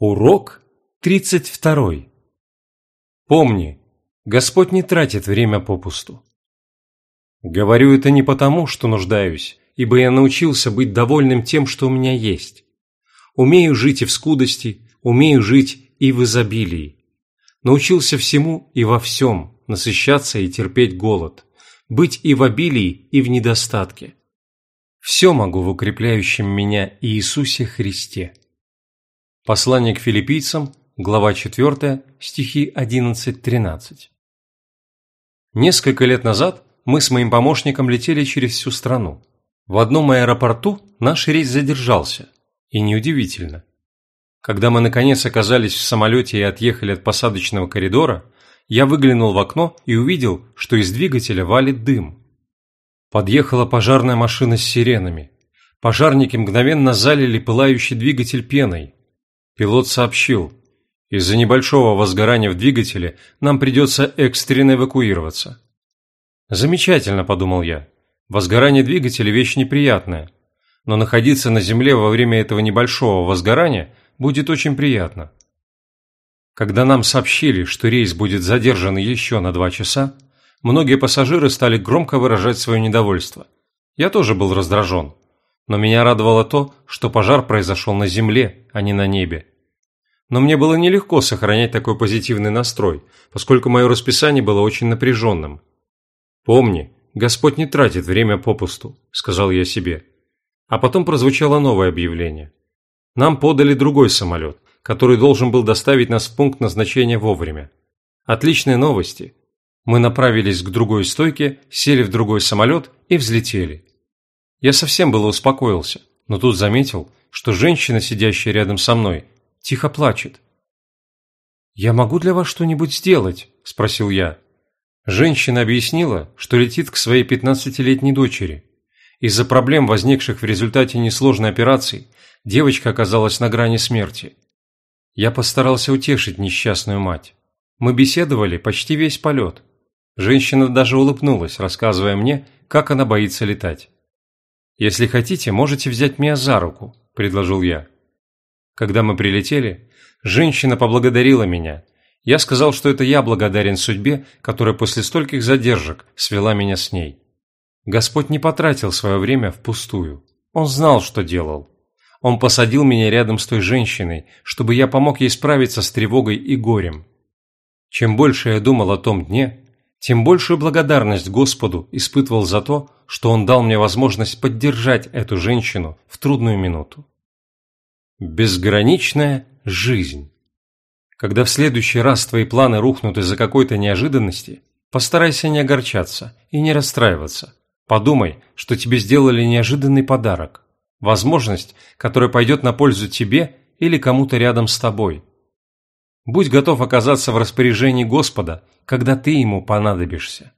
Урок 32. Помни, Господь не тратит время попусту. Говорю это не потому, что нуждаюсь, ибо я научился быть довольным тем, что у меня есть. Умею жить и в скудости, умею жить и в изобилии. Научился всему и во всем, насыщаться и терпеть голод, быть и в обилии, и в недостатке. Все могу в укрепляющем меня Иисусе Христе. Послание к филиппийцам, глава 4, стихи 11-13. Несколько лет назад мы с моим помощником летели через всю страну. В одном аэропорту наш рейс задержался. И неудивительно. Когда мы наконец оказались в самолете и отъехали от посадочного коридора, я выглянул в окно и увидел, что из двигателя валит дым. Подъехала пожарная машина с сиренами. Пожарники мгновенно залили пылающий двигатель пеной, Пилот сообщил, из-за небольшого возгорания в двигателе нам придется экстренно эвакуироваться. Замечательно, подумал я. Возгорание двигателя – вещь неприятная. Но находиться на земле во время этого небольшого возгорания будет очень приятно. Когда нам сообщили, что рейс будет задержан еще на два часа, многие пассажиры стали громко выражать свое недовольство. Я тоже был раздражен. Но меня радовало то, что пожар произошел на земле, а не на небе. Но мне было нелегко сохранять такой позитивный настрой, поскольку мое расписание было очень напряженным. «Помни, Господь не тратит время попусту», – сказал я себе. А потом прозвучало новое объявление. Нам подали другой самолет, который должен был доставить нас в пункт назначения вовремя. Отличные новости. Мы направились к другой стойке, сели в другой самолет и взлетели. Я совсем было успокоился, но тут заметил, что женщина, сидящая рядом со мной, тихо плачет. «Я могу для вас что-нибудь сделать?» – спросил я. Женщина объяснила, что летит к своей пятнадцатилетней дочери. Из-за проблем, возникших в результате несложной операции, девочка оказалась на грани смерти. Я постарался утешить несчастную мать. Мы беседовали почти весь полет. Женщина даже улыбнулась, рассказывая мне, как она боится летать. «Если хотите, можете взять меня за руку», – предложил я. Когда мы прилетели, женщина поблагодарила меня. Я сказал, что это я благодарен судьбе, которая после стольких задержек свела меня с ней. Господь не потратил свое время впустую. Он знал, что делал. Он посадил меня рядом с той женщиной, чтобы я помог ей справиться с тревогой и горем. Чем больше я думал о том дне, тем большую благодарность Господу испытывал за то, что Он дал мне возможность поддержать эту женщину в трудную минуту. Безграничная жизнь. Когда в следующий раз твои планы рухнут из-за какой-то неожиданности, постарайся не огорчаться и не расстраиваться. Подумай, что тебе сделали неожиданный подарок. Возможность, которая пойдет на пользу тебе или кому-то рядом с тобой. Будь готов оказаться в распоряжении Господа, когда ты ему понадобишься.